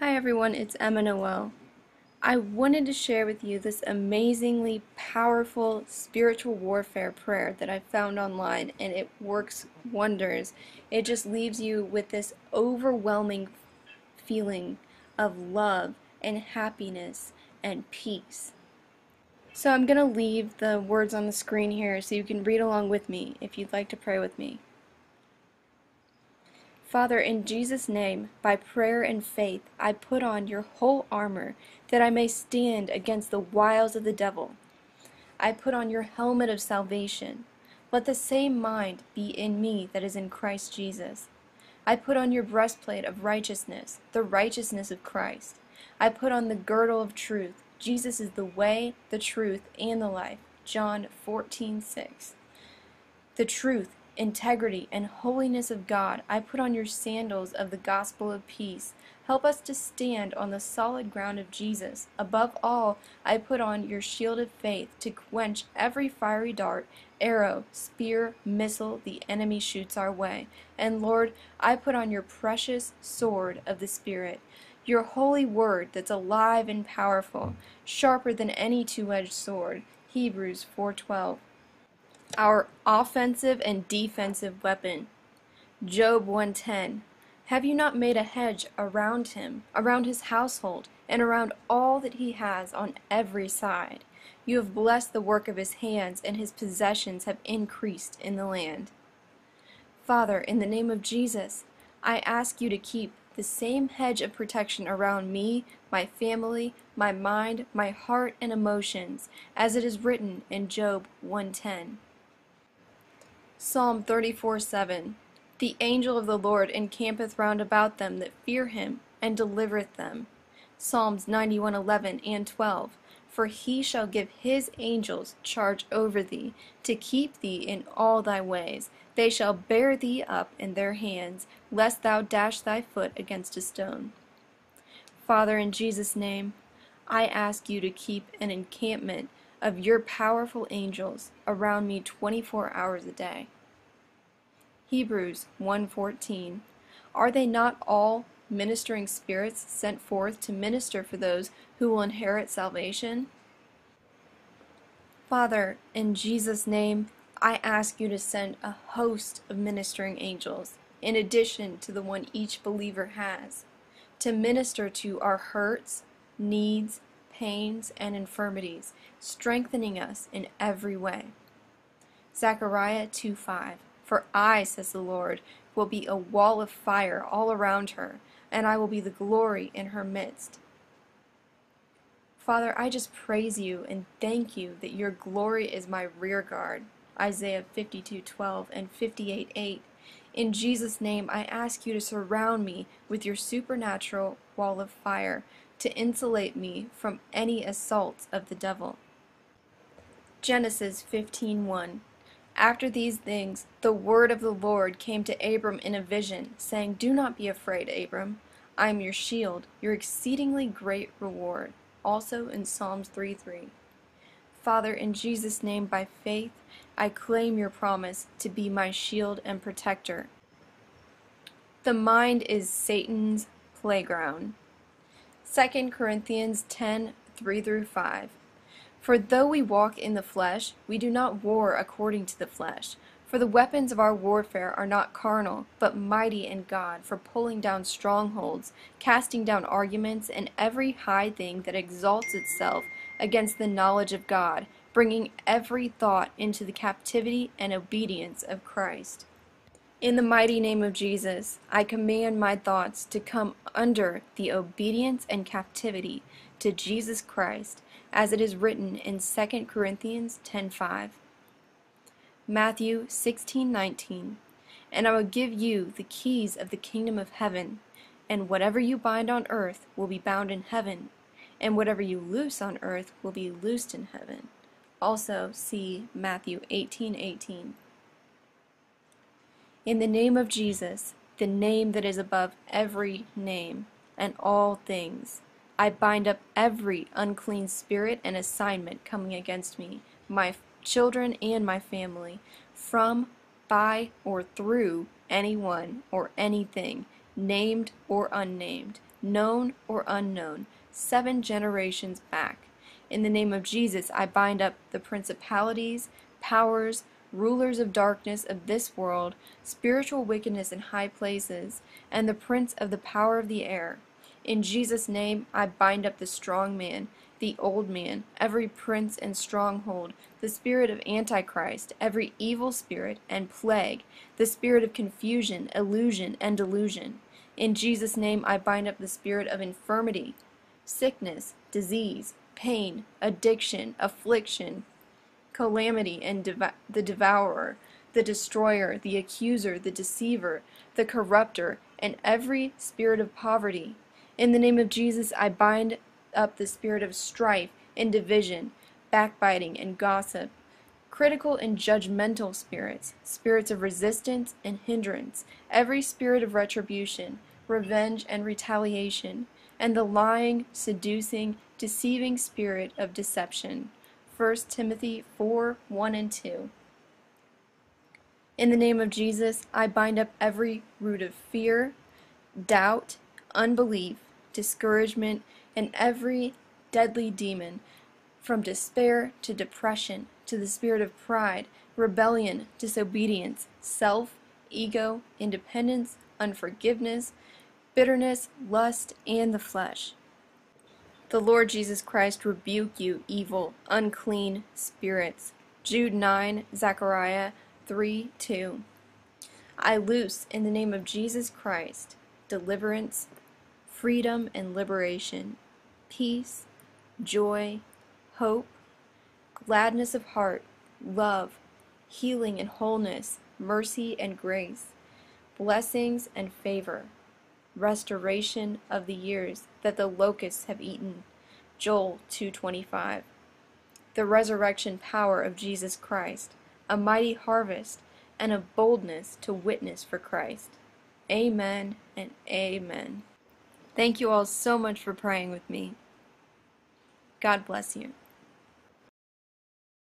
Hi everyone, it's Emma Noel. I wanted to share with you this amazingly powerful spiritual warfare prayer that I found online and it works wonders. It just leaves you with this overwhelming feeling of love and happiness and peace. So I'm going to leave the words on the screen here so you can read along with me if you'd like to pray with me. Father, in Jesus' name, by prayer and faith, I put on your whole armor, that I may stand against the wiles of the devil. I put on your helmet of salvation. Let the same mind be in me that is in Christ Jesus. I put on your breastplate of righteousness, the righteousness of Christ. I put on the girdle of truth. Jesus is the way, the truth, and the life. John 14:6. The truth integrity, and holiness of God, I put on your sandals of the gospel of peace. Help us to stand on the solid ground of Jesus. Above all, I put on your shield of faith to quench every fiery dart, arrow, spear, missile the enemy shoots our way. And Lord, I put on your precious sword of the Spirit, your holy word that's alive and powerful, sharper than any two-edged sword. Hebrews 4:12 our offensive and defensive weapon. Job 110. Have you not made a hedge around him, around his household, and around all that he has on every side? You have blessed the work of his hands, and his possessions have increased in the land. Father, in the name of Jesus, I ask you to keep the same hedge of protection around me, my family, my mind, my heart, and emotions, as it is written in Job 110. Psalm 34 7 The angel of the Lord encampeth round about them that fear him, and delivereth them. Psalms 91 11 and 12 For he shall give his angels charge over thee, to keep thee in all thy ways. They shall bear thee up in their hands, lest thou dash thy foot against a stone. Father, in Jesus' name, I ask you to keep an encampment of your powerful angels around me 24 hours a day. Hebrews 1:14 Are they not all ministering spirits sent forth to minister for those who will inherit salvation? Father, in Jesus' name, I ask you to send a host of ministering angels, in addition to the one each believer has, to minister to our hurts, needs, pains, and infirmities, strengthening us in every way. Zechariah 2:5 For I, says the Lord, will be a wall of fire all around her, and I will be the glory in her midst. Father, I just praise you and thank you that your glory is my rear guard. Isaiah 52:12 and 58:8. In Jesus' name, I ask you to surround me with your supernatural wall of fire to insulate me from any assaults of the devil. Genesis 15:1 After these things the word of the Lord came to Abram in a vision, saying, Do not be afraid, Abram. I am your shield, your exceedingly great reward. Also in Psalms 3:3. Father, in Jesus' name, by faith, I claim your promise to be my shield and protector. The mind is Satan's playground. 2 Corinthians 10 3 through 5. For though we walk in the flesh, we do not war according to the flesh. For the weapons of our warfare are not carnal, but mighty in God for pulling down strongholds, casting down arguments, and every high thing that exalts itself against the knowledge of God, bringing every thought into the captivity and obedience of Christ. In the mighty name of Jesus, I command my thoughts to come under the obedience and captivity to Jesus Christ, as it is written in 2 Corinthians 10:5. Matthew 16:19. And I will give you the keys of the kingdom of heaven, and whatever you bind on earth will be bound in heaven, and whatever you loose on earth will be loosed in heaven. Also see Matthew 18:18. In the name of Jesus, the name that is above every name and all things, I bind up every unclean spirit and assignment coming against me, my children, and my family, from, by, or through anyone or anything named or unnamed, known or unknown, seven generations back. In the name of Jesus, I bind up the principalities, powers, rulers of darkness of this world, spiritual wickedness in high places, and the prince of the power of the air. In Jesus' name, I bind up the strong man, the old man, every prince and stronghold, the spirit of Antichrist, every evil spirit and plague, the spirit of confusion, illusion, and delusion. In Jesus' name, I bind up the spirit of infirmity, sickness, disease, pain, addiction, affliction, calamity, and dev- the devourer, the destroyer, the accuser, the deceiver, the corrupter, and every spirit of poverty. In the name of Jesus, I bind up the spirit of strife and division, backbiting and gossip, critical and judgmental spirits, spirits of resistance and hindrance, every spirit of retribution, revenge and retaliation, and the lying, seducing, deceiving spirit of deception. 1 Timothy 4 1 and 2. In the name of Jesus, I bind up every root of fear, doubt, unbelief, discouragement, and every deadly demon, from despair to depression to the spirit of pride, rebellion, disobedience, self, ego, independence, unforgiveness, bitterness, lust, and the flesh. The Lord Jesus Christ rebuke you, evil, unclean spirits. Jude 9, Zechariah 3 2. I loose in the name of Jesus Christ deliverance, freedom and liberation, peace, joy, hope, gladness of heart, love, healing and wholeness, mercy and grace, blessings and favor, restoration of the years that the locusts have eaten. Joel 2:25. The resurrection power of Jesus Christ, a mighty harvest and a boldness to witness for Christ. Amen and amen. Thank you all so much for praying with me. God bless you.